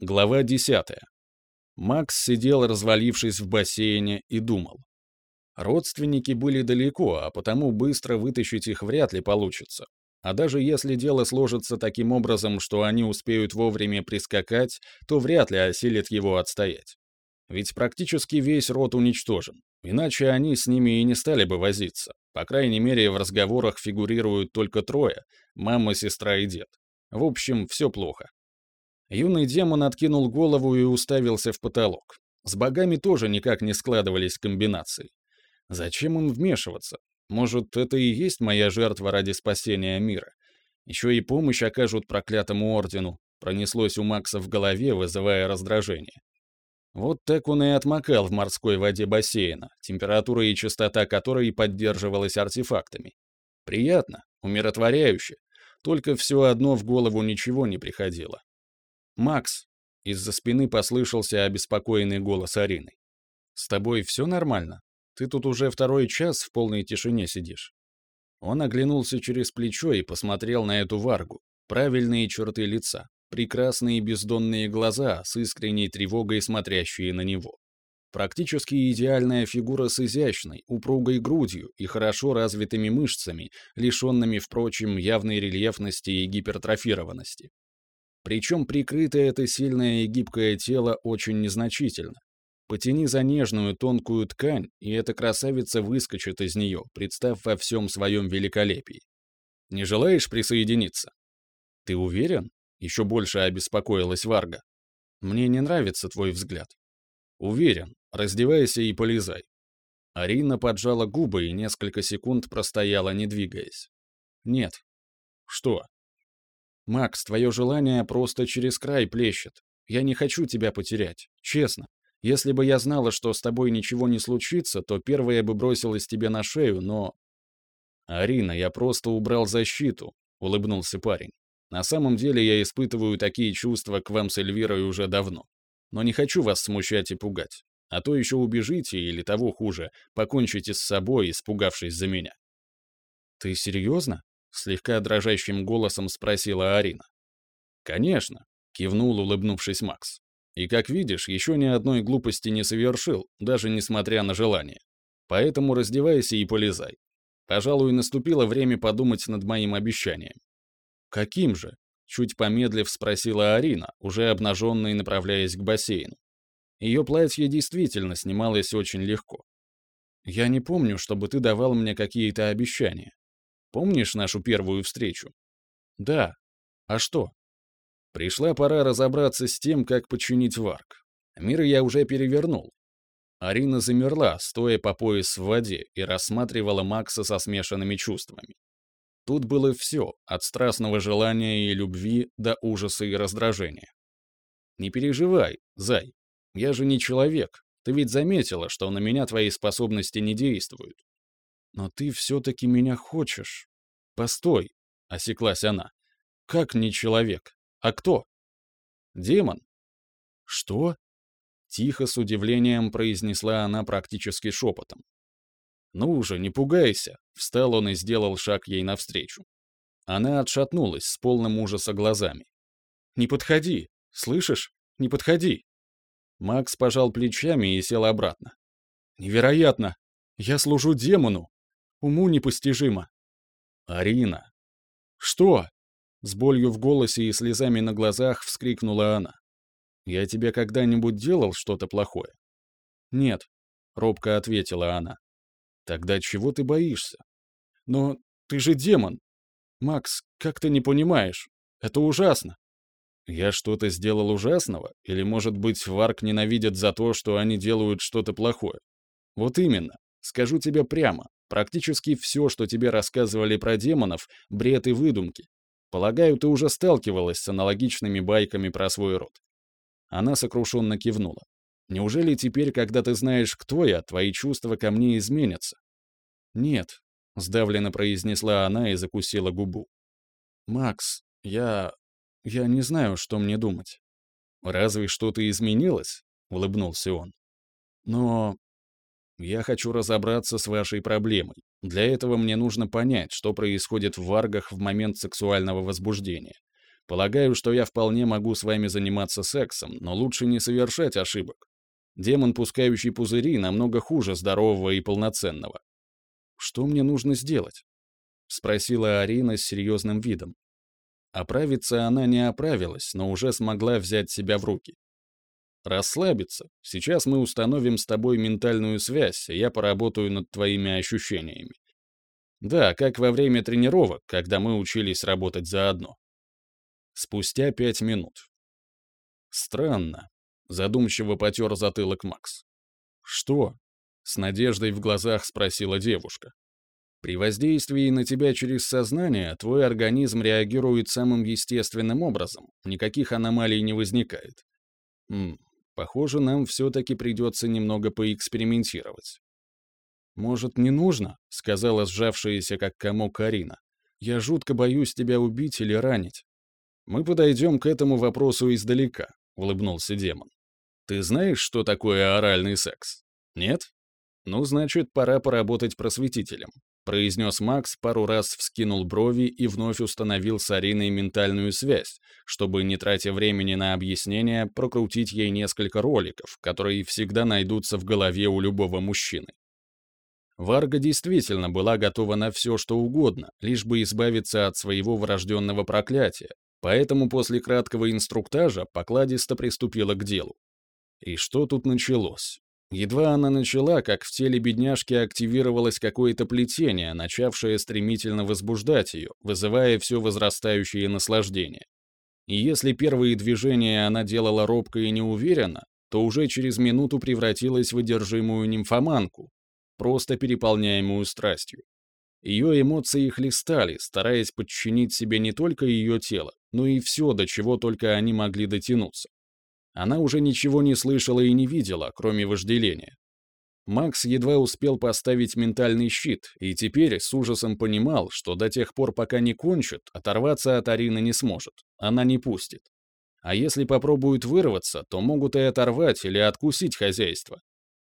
Глава 10. Макс сидел, развалившись в бассейне, и думал. Родственники были далеко, а потому быстро вытащить их вряд ли получится. А даже если дело сложится таким образом, что они успеют вовремя прискакать, то вряд ли осилит его отстоять. Ведь практически весь род уничтожен. Иначе они с ними и не стали бы возиться. По крайней мере, в разговорах фигурируют только трое — мама, сестра и дед. В общем, все плохо. Юный демон откинул голову и уставился в потолок. С богами тоже никак не складывались комбинации. Зачем им вмешиваться? Может, это и есть моя жертва ради спасения мира? Еще и помощь окажут проклятому ордену. Пронеслось у Макса в голове, вызывая раздражение. Вот так он и отмокал в морской воде бассейна, температура и частота которой поддерживалась артефактами. Приятно, умиротворяюще, только все одно в голову ничего не приходило. «Макс!» — из-за спины послышался обеспокоенный голос Арины. «С тобой все нормально? Ты тут уже второй час в полной тишине сидишь». Он оглянулся через плечо и посмотрел на эту варгу. Правильные черты лица, прекрасные бездонные глаза с искренней тревогой смотрящие на него. Практически идеальная фигура с изящной, упругой грудью и хорошо развитыми мышцами, лишенными, впрочем, явной рельефности и гипертрофированности. Причем прикрытое это сильное и гибкое тело очень незначительно. Потяни за нежную тонкую ткань, и эта красавица выскочит из нее, представ во всем своем великолепии. Не желаешь присоединиться? Ты уверен? Еще больше обеспокоилась Варга. Мне не нравится твой взгляд. Уверен. Раздевайся и полезай. Арина поджала губы и несколько секунд простояла, не двигаясь. Нет. Что? «Макс, твое желание просто через край плещет. Я не хочу тебя потерять, честно. Если бы я знала, что с тобой ничего не случится, то первая бы бросилась тебе на шею, но...» «Арина, я просто убрал защиту», — улыбнулся парень. «На самом деле я испытываю такие чувства к вам с Эльвирой уже давно. Но не хочу вас смущать и пугать. А то еще убежите, или того хуже, покончите с собой, испугавшись за меня». «Ты серьезно?» Слегка дрожащим голосом спросила Арина. «Конечно», — кивнул, улыбнувшись Макс. «И, как видишь, еще ни одной глупости не совершил, даже несмотря на желание. Поэтому раздевайся и полезай. Пожалуй, наступило время подумать над моим обещанием». «Каким же?» — чуть помедлив спросила Арина, уже обнаженная и направляясь к бассейну. Ее платье действительно снималось очень легко. «Я не помню, чтобы ты давал мне какие-то обещания. Помнишь нашу первую встречу? Да. А что? Пришла пора разобраться с тем, как починить варк. Мир я уже перевернул. Арина замерла, стоя по пояс в воде, и рассматривала Макса со смешанными чувствами. Тут было все, от страстного желания и любви до ужаса и раздражения. «Не переживай, зай, я же не человек. Ты ведь заметила, что на меня твои способности не действуют. «Но ты все-таки меня хочешь». «Постой», — осеклась она. «Как не человек? А кто?» «Демон». «Что?» Тихо, с удивлением произнесла она практически шепотом. «Ну уже, не пугайся», — встал он и сделал шаг ей навстречу. Она отшатнулась с полным ужаса глазами. «Не подходи! Слышишь? Не подходи!» Макс пожал плечами и сел обратно. «Невероятно! Я служу демону! Уму непостижимо. Арина. Что? С болью в голосе и слезами на глазах вскрикнула она. Я тебе когда-нибудь делал что-то плохое? Нет, робко ответила она. Тогда чего ты боишься? Но ты же демон. Макс, как ты не понимаешь? Это ужасно. Я что-то сделал ужасного? Или, может быть, Варк ненавидят за то, что они делают что-то плохое? Вот именно. Скажу тебе прямо. Практически все, что тебе рассказывали про демонов, бред и выдумки. Полагаю, ты уже сталкивалась с аналогичными байками про свой род. Она сокрушенно кивнула. Неужели теперь, когда ты знаешь, кто я, твои чувства ко мне изменятся? Нет, сдавленно произнесла она и закусила губу. Макс, я... я не знаю, что мне думать. Разве что-то изменилось? Улыбнулся он. Но я хочу разобраться с вашей проблемой. Для этого мне нужно понять, что происходит в варгах в момент сексуального возбуждения. Полагаю, что я вполне могу с вами заниматься сексом, но лучше не совершать ошибок. Демон, пускающий пузыри, намного хуже здорового и полноценного. Что мне нужно сделать? Спросила Арина с серьезным видом. Оправиться она не оправилась, но уже смогла взять себя в руки. Расслабиться. Сейчас мы установим с тобой ментальную связь, и я поработаю над твоими ощущениями. Да, как во время тренировок, когда мы учились работать заодно. Спустя пять минут. Странно. Задумчиво потер затылок Макс. Что? С надеждой в глазах спросила девушка. При воздействии на тебя через сознание твой организм реагирует самым естественным образом, никаких аномалий не возникает. М Похоже, нам все-таки придется немного поэкспериментировать. «Может, не нужно?» — сказала сжавшаяся как комок Карина. «Я жутко боюсь тебя убить или ранить». «Мы подойдем к этому вопросу издалека», — улыбнулся демон. «Ты знаешь, что такое оральный секс? Нет? Ну, значит, пора поработать просветителем произнес Макс, пару раз вскинул брови и вновь установил с Ариной ментальную связь, чтобы, не тратя времени на объяснение, прокрутить ей несколько роликов, которые всегда найдутся в голове у любого мужчины. Варга действительно была готова на все, что угодно, лишь бы избавиться от своего врожденного проклятия, поэтому после краткого инструктажа покладисто приступила к делу. И что тут началось? Едва она начала, как в теле бедняжки активировалось какое-то плетение, начавшее стремительно возбуждать ее, вызывая все возрастающее наслаждение. И если первые движения она делала робко и неуверенно, то уже через минуту превратилась в одержимую нимфоманку, просто переполняемую страстью. Ее эмоции хлестали, стараясь подчинить себе не только ее тело, но и все, до чего только они могли дотянуться. Она уже ничего не слышала и не видела, кроме вожделения. Макс едва успел поставить ментальный щит, и теперь с ужасом понимал, что до тех пор, пока не кончит, оторваться от Арины не сможет. Она не пустит. А если попробуют вырваться, то могут и оторвать или откусить хозяйство.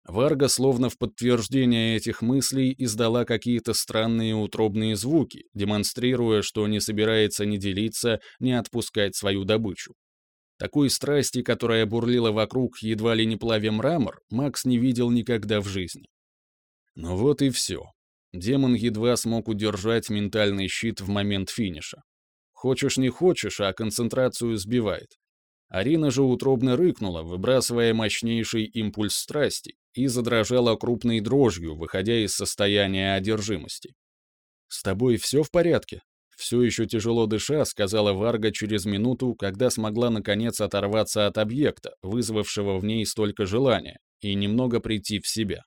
Варга, словно в подтверждение этих мыслей, издала какие-то странные утробные звуки, демонстрируя, что не собирается ни делиться, ни отпускать свою добычу. Такой страсти, которая бурлила вокруг, едва ли не плавя мрамор, Макс не видел никогда в жизни. Ну вот и все. Демон едва смог удержать ментальный щит в момент финиша. Хочешь не хочешь, а концентрацию сбивает. Арина же утробно рыкнула, выбрасывая мощнейший импульс страсти, и задрожала крупной дрожью, выходя из состояния одержимости. «С тобой все в порядке?» Все еще тяжело дыша, сказала Варга через минуту, когда смогла наконец оторваться от объекта, вызвавшего в ней столько желания, и немного прийти в себя.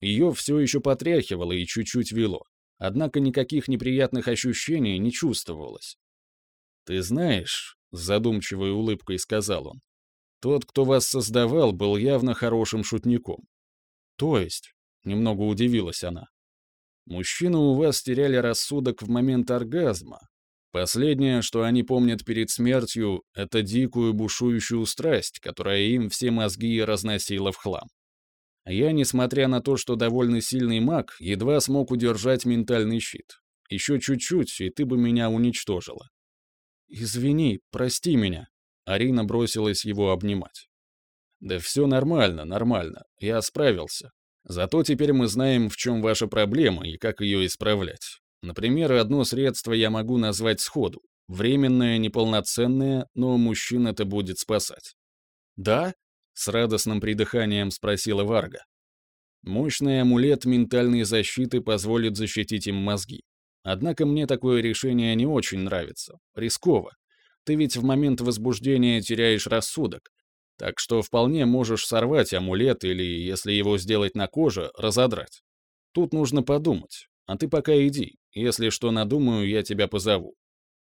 Ее все еще потряхивало и чуть-чуть вело, однако никаких неприятных ощущений не чувствовалось. «Ты знаешь», — с задумчивой улыбкой сказал он, «тот, кто вас создавал, был явно хорошим шутником». «То есть?» — немного удивилась она. Мужчины у вас теряли рассудок в момент оргазма. Последнее, что они помнят перед смертью, это дикую бушующую страсть, которая им все мозги разносила в хлам. Я, несмотря на то, что довольно сильный маг, едва смог удержать ментальный щит. Еще чуть-чуть, и ты бы меня уничтожила. «Извини, прости меня», — Арина бросилась его обнимать. «Да все нормально, нормально. Я справился. Зато теперь мы знаем, в чем ваша проблема и как ее исправлять. Например, одно средство я могу назвать сходу. Временное, неполноценное, но мужчин это будет спасать. «Да?» — с радостным придыханием спросила Варга. Мощный амулет ментальной защиты позволит защитить им мозги. Однако мне такое решение не очень нравится. Рисково. Ты ведь в момент возбуждения теряешь рассудок, так что вполне можешь сорвать амулет или, если его сделать на коже, разодрать. Тут нужно подумать. А ты пока иди. Если что надумаю, я тебя позову».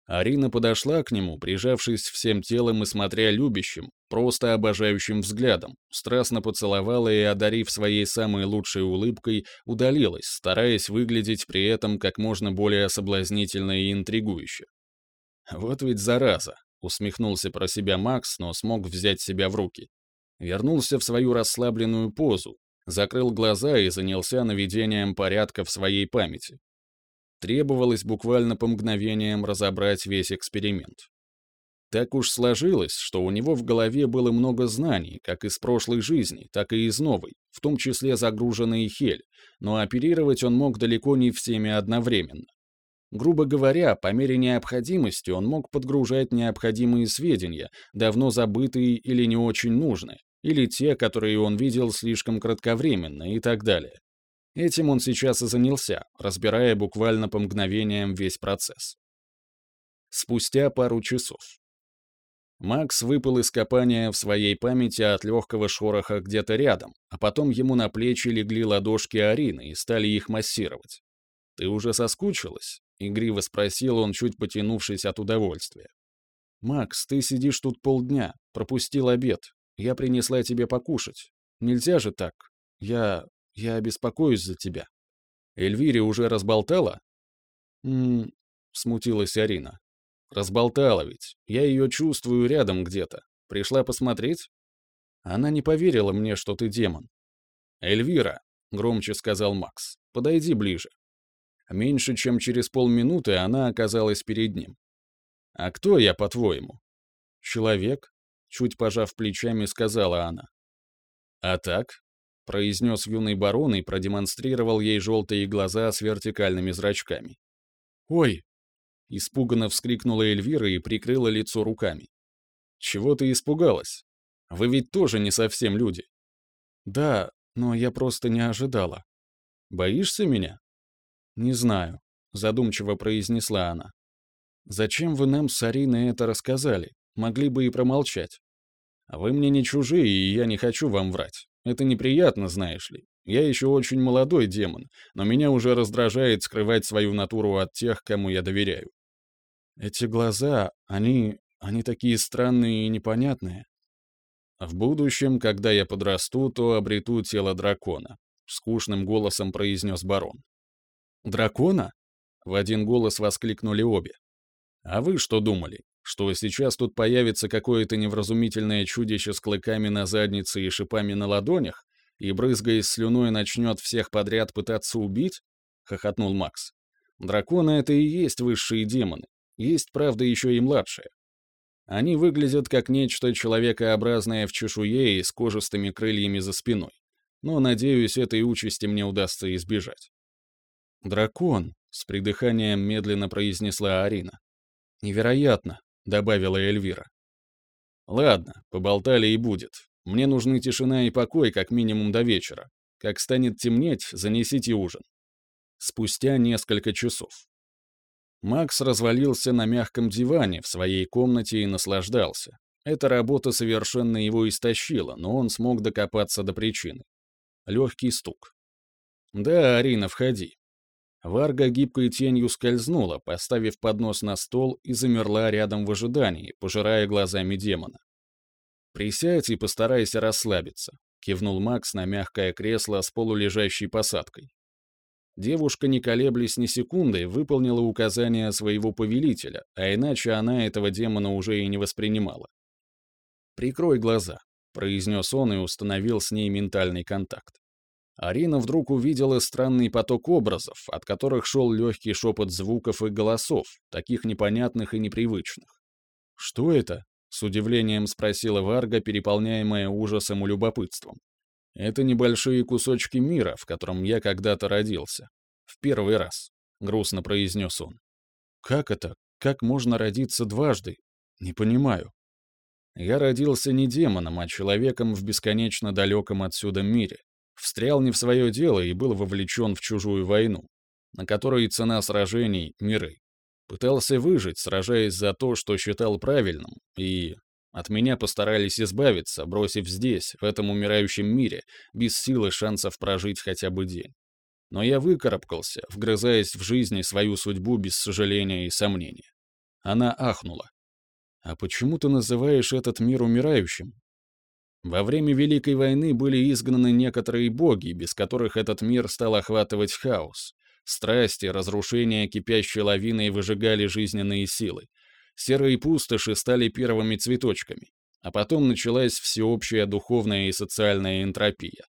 Арина подошла к нему, прижавшись всем телом и смотря любящим, просто обожающим взглядом, страстно поцеловала и, одарив своей самой лучшей улыбкой, удалилась, стараясь выглядеть при этом как можно более соблазнительно и интригующе. Вот ведь зараза. Усмехнулся про себя Макс, но смог взять себя в руки. Вернулся в свою расслабленную позу, закрыл глаза и занялся наведением порядка в своей памяти. Требовалось буквально по мгновениям разобрать весь эксперимент. Так уж сложилось, что у него в голове было много знаний, как из прошлой жизни, так и из новой, в том числе загруженные Хель, но оперировать он мог далеко не всеми одновременно. Грубо говоря, по мере необходимости он мог подгружать необходимые сведения, давно забытые или не очень нужные, или те, которые он видел слишком кратковременно и так далее. Этим он сейчас и занялся, разбирая буквально по мгновениям весь процесс. Спустя пару часов. Макс выпал из копания в своей памяти от легкого шороха где-то рядом, а потом ему на плечи легли ладошки Арины и стали их массировать. «Ты уже соскучилась?» — игриво спросил он, чуть потянувшись от удовольствия. «Макс, ты сидишь тут полдня, пропустил обед. Я принесла тебе покушать. Нельзя же так. Я... я беспокоюсь за тебя». «Эльвире уже разболтала?» «М-м...» смутилась Арина. Разболтала ведь. Я ее чувствую рядом где-то. Пришла посмотреть? Она не поверила мне, что ты демон. Эльвира, громче сказал Макс, подойди ближе. Меньше чем через полминуты она оказалась перед ним. А кто я, по-твоему? Человек, чуть пожав плечами, сказала она. А так? произнес юный барон и продемонстрировал ей желтые глаза с вертикальными зрачками. «Ой!» Испуганно вскрикнула Эльвира и прикрыла лицо руками. «Чего ты испугалась? Вы ведь тоже не совсем люди». «Да, но я просто не ожидала». «Боишься меня?» «Не знаю», — задумчиво произнесла она. «Зачем вы нам с Ариной это рассказали? Могли бы и промолчать. Вы мне не чужие, и я не хочу вам врать. Это неприятно, знаешь ли. Я еще очень молодой демон, но меня уже раздражает скрывать свою натуру от тех, кому я доверяю. Эти глаза, они... они такие странные и непонятные. В будущем, когда я подрасту, то обрету тело дракона, скучным голосом произнес барон. Дракона? В один голос воскликнули обе. А вы что думали? Что сейчас тут появится какое-то невразумительное чудище с клыками на заднице и шипами на ладонях, и, брызгаясь слюной, начнет всех подряд пытаться убить?» — хохотнул Макс. «Драконы — это и есть высшие демоны. Есть, правда, еще и младшие. Они выглядят как нечто человекообразное в чешуе и с кожистыми крыльями за спиной. Но, надеюсь, этой участи мне удастся избежать». «Дракон», — с придыханием медленно произнесла Арина. «Невероятно», — добавила Эльвира. «Ладно, поболтали и будет. Мне нужны тишина и покой как минимум до вечера. Как станет темнеть, занесите ужин. Спустя несколько часов. Макс развалился на мягком диване в своей комнате и наслаждался. Эта работа совершенно его истощила, но он смог докопаться до причины. Легкий стук. «Да, Арина, входи». Варга гибкой тенью скользнула, поставив поднос на стол и замерла рядом в ожидании, пожирая глазами демона. «Присядь и постарайся расслабиться», — кивнул Макс на мягкое кресло с полулежащей посадкой. Девушка, не колеблясь ни секунды, выполнила указания своего повелителя, а иначе она этого демона уже и не воспринимала. «Прикрой глаза», — произнес он и установил с ней ментальный контакт. Арина вдруг увидела странный поток образов, от которых шел легкий шепот звуков и голосов, таких непонятных и непривычных. «Что это?» С удивлением спросила Варга, переполняемая ужасом и любопытством. Это небольшие кусочки мира, в котором я когда-то родился. В первый раз, грустно произнес он. Как это? Как можно родиться дважды? Не понимаю. Я родился не демоном, а человеком в бесконечно далеком отсюда мире. Встрял не в свое дело и был вовлечен в чужую войну, на которой цена сражений — миры. Пытался выжить, сражаясь за то, что считал правильным, и от меня постарались избавиться, бросив здесь, в этом умирающем мире, без силы шансов прожить хотя бы день. Но я выкарабкался, вгрызаясь в жизни свою судьбу без сожаления и сомнения. Она ахнула. «А почему ты называешь этот мир умирающим?» Во время Великой войны были изгнаны некоторые боги, без которых этот мир стал охватывать хаос. Страсти, разрушения кипящей лавиной выжигали жизненные силы. Серые пустоши стали первыми цветочками. А потом началась всеобщая духовная и социальная энтропия.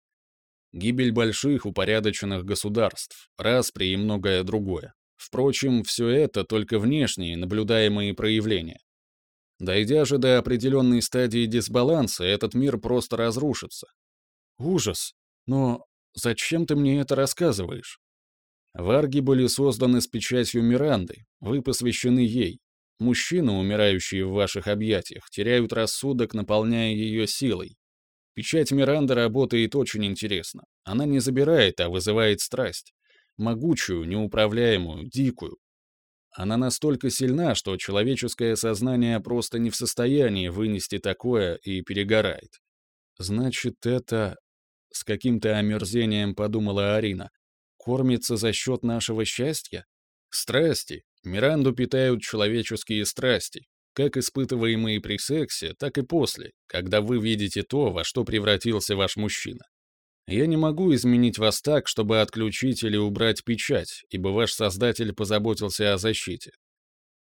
Гибель больших упорядоченных государств, распри и многое другое. Впрочем, все это только внешние, наблюдаемые проявления. Дойдя же до определенной стадии дисбаланса, этот мир просто разрушится. Ужас. Но зачем ты мне это рассказываешь? Варги были созданы с печатью Миранды, вы посвящены ей. Мужчины, умирающие в ваших объятиях, теряют рассудок, наполняя ее силой. Печать Миранды работает очень интересно. Она не забирает, а вызывает страсть. Могучую, неуправляемую, дикую. Она настолько сильна, что человеческое сознание просто не в состоянии вынести такое и перегорает. Значит, это... С каким-то омерзением подумала Арина. Кормится за счет нашего счастья? Страсти. Миранду питают человеческие страсти, как испытываемые при сексе, так и после, когда вы видите то, во что превратился ваш мужчина. Я не могу изменить вас так, чтобы отключить или убрать печать, ибо ваш создатель позаботился о защите.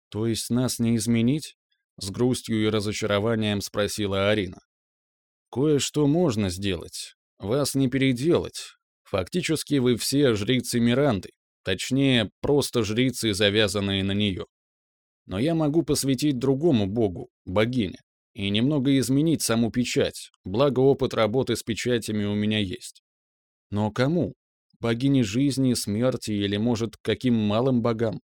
То есть нас не изменить? С грустью и разочарованием спросила Арина. Кое-что можно сделать. Вас не переделать. Фактически вы все жрицы Миранды. Точнее, просто жрицы, завязанные на нее. Но я могу посвятить другому богу, богине и немного изменить саму печать, благо опыт работы с печатями у меня есть. Но кому? Богине жизни, смерти или, может, каким малым богам?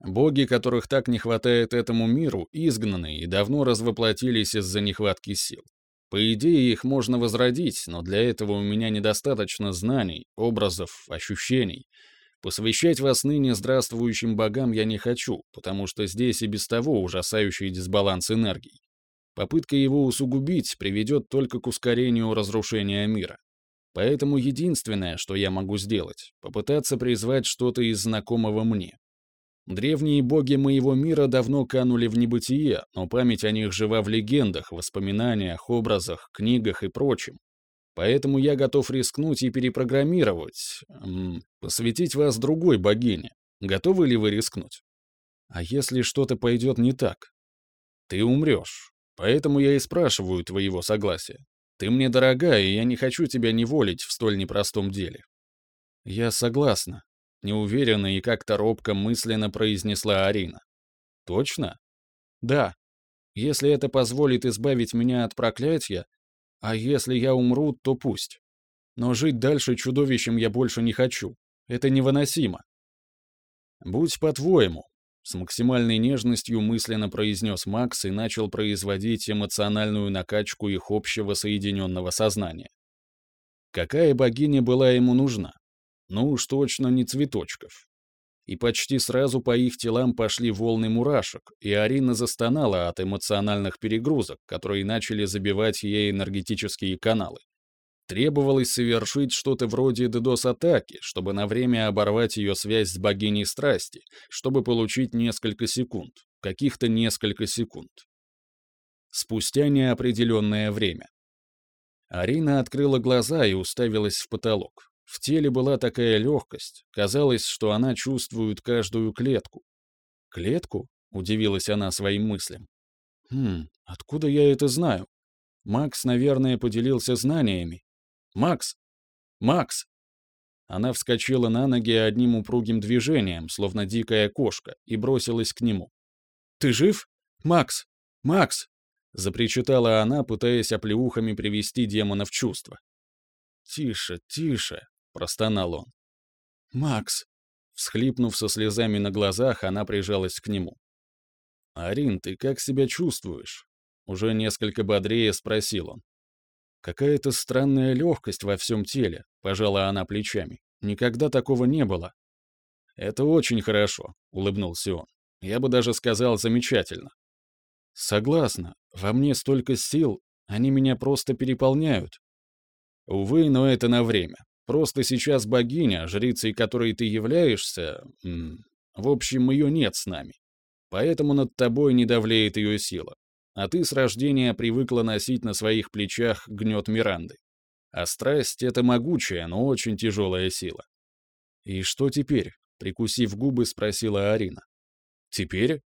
Боги, которых так не хватает этому миру, изгнаны и давно развоплотились из-за нехватки сил. По идее, их можно возродить, но для этого у меня недостаточно знаний, образов, ощущений. Посвящать вас ныне здравствующим богам я не хочу, потому что здесь и без того ужасающий дисбаланс энергий. Попытка его усугубить приведет только к ускорению разрушения мира. Поэтому единственное, что я могу сделать, попытаться призвать что-то из знакомого мне. Древние боги моего мира давно канули в небытие, но память о них жива в легендах, воспоминаниях, образах, книгах и прочем. Поэтому я готов рискнуть и перепрограммировать, посвятить вас другой богине. Готовы ли вы рискнуть? А если что-то пойдет не так? Ты умрешь. Поэтому я и спрашиваю твоего согласия. Ты мне дорога, и я не хочу тебя неволить в столь непростом деле. Я согласна, неуверенно и как-то робко мысленно произнесла Арина. Точно? Да. Если это позволит избавить меня от проклятия, а если я умру, то пусть. Но жить дальше чудовищем я больше не хочу. Это невыносимо. Будь по-твоему, с максимальной нежностью мысленно произнес Макс и начал производить эмоциональную накачку их общего соединенного сознания. Какая богиня была ему нужна? Ну уж точно не цветочков. И почти сразу по их телам пошли волны мурашек, и Арина застонала от эмоциональных перегрузок, которые начали забивать ей энергетические каналы. Требовалось совершить что-то вроде DDoS-атаки, чтобы на время оборвать ее связь с богиней страсти, чтобы получить несколько секунд, каких-то несколько секунд. Спустя неопределенное время. Арина открыла глаза и уставилась в потолок. В теле была такая легкость, казалось, что она чувствует каждую клетку. «Клетку?» — удивилась она своим мыслям. «Хм, откуда я это знаю? Макс, наверное, поделился знаниями, «Макс! Макс!» Она вскочила на ноги одним упругим движением, словно дикая кошка, и бросилась к нему. «Ты жив? Макс! Макс!» — запричитала она, пытаясь оплеухами привести демона в чувство. «Тише, тише!» — простонал он. «Макс!» Всхлипнув со слезами на глазах, она прижалась к нему. «Арин, ты как себя чувствуешь?» Уже несколько бодрее спросил он. Какая-то странная легкость во всем теле, пожала она плечами. Никогда такого не было. Это очень хорошо, улыбнулся он. Я бы даже сказал замечательно. Согласна, во мне столько сил, они меня просто переполняют. Увы, но это на время. Просто сейчас богиня, жрицей которой ты являешься, в общем, ее нет с нами. Поэтому над тобой не давлеет ее сила а ты с рождения привыкла носить на своих плечах гнет Миранды. А страсть — это могучая, но очень тяжелая сила. «И что теперь?» — прикусив губы, спросила Арина. «Теперь?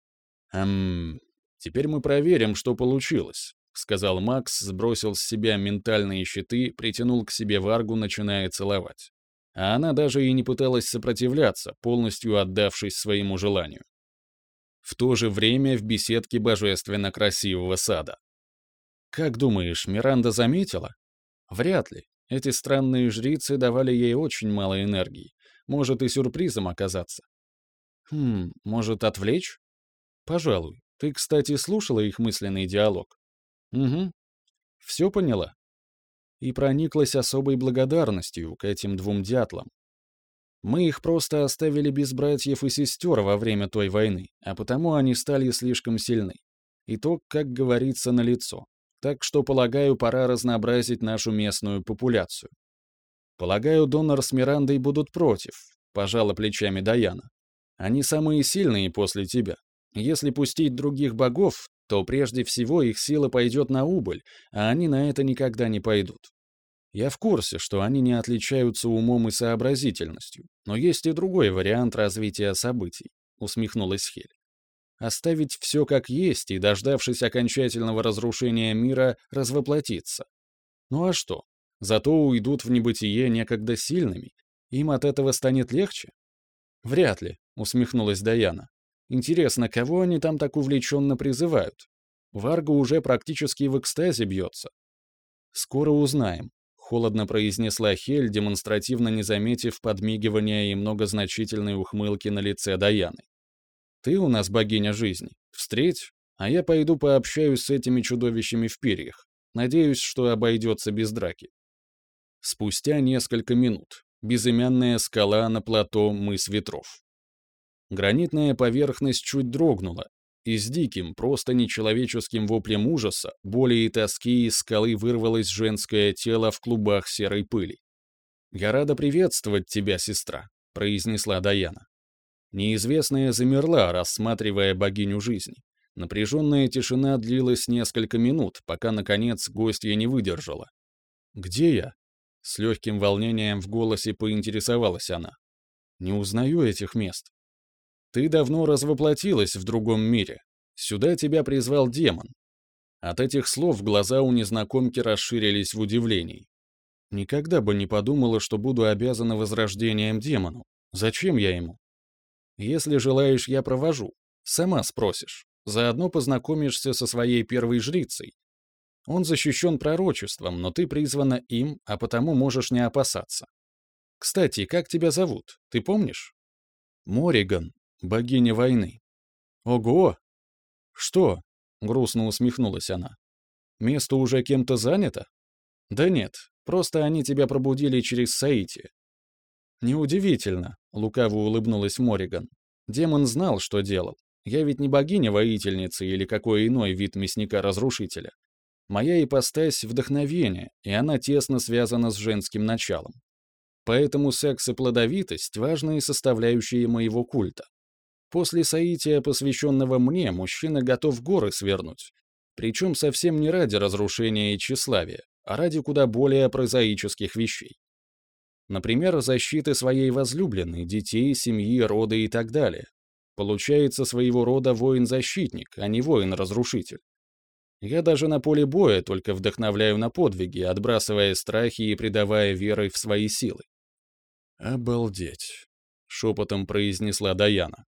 Эм... Теперь мы проверим, что получилось», — сказал Макс, сбросил с себя ментальные щиты, притянул к себе Варгу, начиная целовать. А она даже и не пыталась сопротивляться, полностью отдавшись своему желанию. В то же время в беседке божественно красивого сада. Как думаешь, Миранда заметила? Вряд ли. Эти странные жрицы давали ей очень мало энергии. Может и сюрпризом оказаться. Хм, может отвлечь? Пожалуй. Ты, кстати, слушала их мысленный диалог? Угу. Все поняла? И прониклась особой благодарностью к этим двум дятлам. Мы их просто оставили без братьев и сестер во время той войны, а потому они стали слишком сильны. Итог, как говорится, налицо. Так что, полагаю, пора разнообразить нашу местную популяцию. Полагаю, Донор с Мирандой будут против, пожала плечами Даяна. Они самые сильные после тебя. Если пустить других богов, то прежде всего их сила пойдет на убыль, а они на это никогда не пойдут. Я в курсе, что они не отличаются умом и сообразительностью, но есть и другой вариант развития событий, усмехнулась Хель. Оставить все как есть и, дождавшись окончательного разрушения мира, развоплотиться. Ну а что? Зато уйдут в небытие некогда сильными. Им от этого станет легче? Вряд ли, усмехнулась Даяна. Интересно, кого они там так увлеченно призывают? Варга уже практически в экстазе бьется. Скоро узнаем, холодно произнесла Хель, демонстративно не заметив подмигивания и многозначительной ухмылки на лице Даяны. «Ты у нас богиня жизни. Встреть, а я пойду пообщаюсь с этими чудовищами в перьях. Надеюсь, что обойдется без драки». Спустя несколько минут. Безымянная скала на плато мыс ветров. Гранитная поверхность чуть дрогнула, и с диким, просто нечеловеческим воплем ужаса, боли и тоски из скалы вырвалось женское тело в клубах серой пыли. «Я рада приветствовать тебя, сестра», — произнесла Даяна. Неизвестная замерла, рассматривая богиню жизни. Напряженная тишина длилась несколько минут, пока, наконец, гостья не выдержала. «Где я?» С легким волнением в голосе поинтересовалась она. «Не узнаю этих мест». Ты давно развоплотилась в другом мире. Сюда тебя призвал демон. От этих слов глаза у незнакомки расширились в удивлении. Никогда бы не подумала, что буду обязана возрождением демону. Зачем я ему? Если желаешь, я провожу. Сама спросишь. Заодно познакомишься со своей первой жрицей. Он защищен пророчеством, но ты призвана им, а потому можешь не опасаться. Кстати, как тебя зовут? Ты помнишь? Мориган, богиня войны. Ого! Что? Грустно усмехнулась она. Место уже кем-то занято? Да нет, просто они тебя пробудили через Саити. Неудивительно, лукаво улыбнулась Мориган. Демон знал, что делал. Я ведь не богиня-воительница или какой иной вид мясника-разрушителя. Моя ипостась — вдохновение, и она тесно связана с женским началом. Поэтому секс и плодовитость — важные составляющие моего культа. После соития, посвященного мне, мужчина готов горы свернуть. Причем совсем не ради разрушения и тщеславия, а ради куда более прозаических вещей. Например, защиты своей возлюбленной, детей, семьи, рода и так далее. Получается своего рода воин-защитник, а не воин-разрушитель. Я даже на поле боя только вдохновляю на подвиги, отбрасывая страхи и придавая веры в свои силы. «Обалдеть!» — шепотом произнесла Даяна.